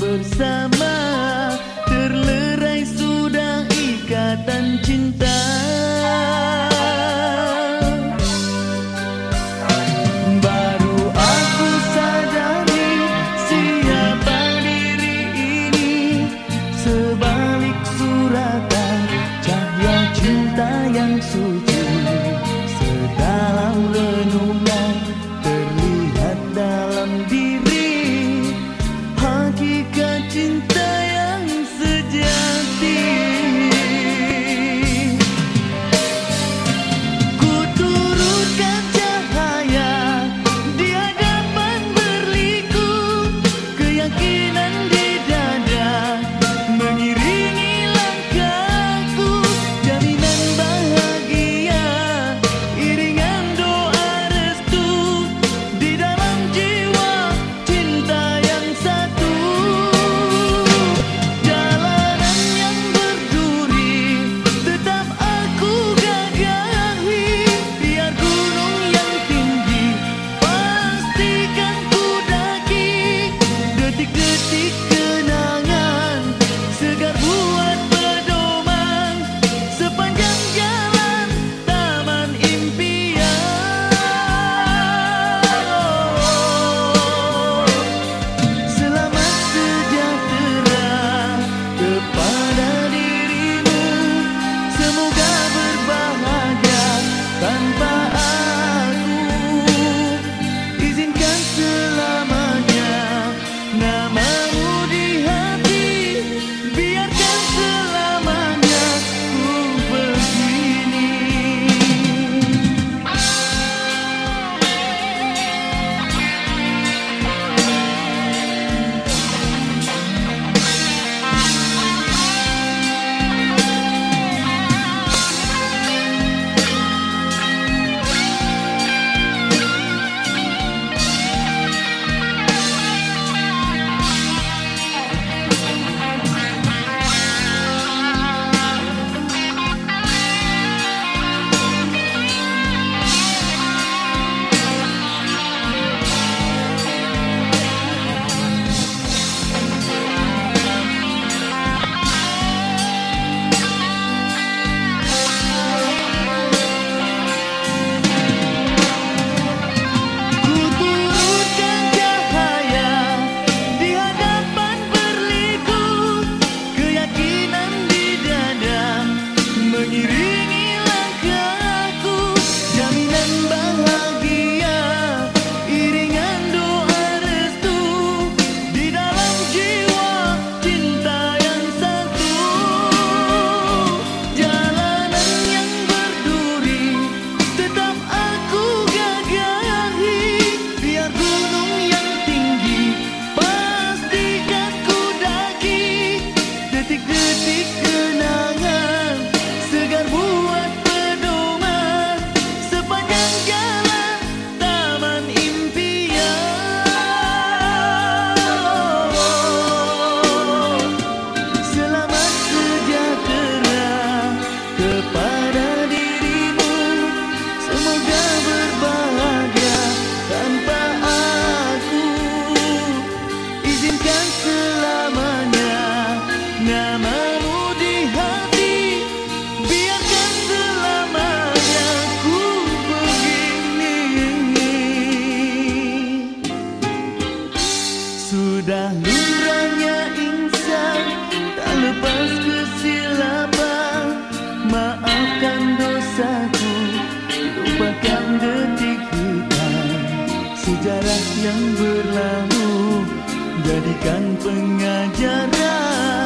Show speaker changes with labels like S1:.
S1: bersama Sejarah yang berlalu. Jadikan pengajaran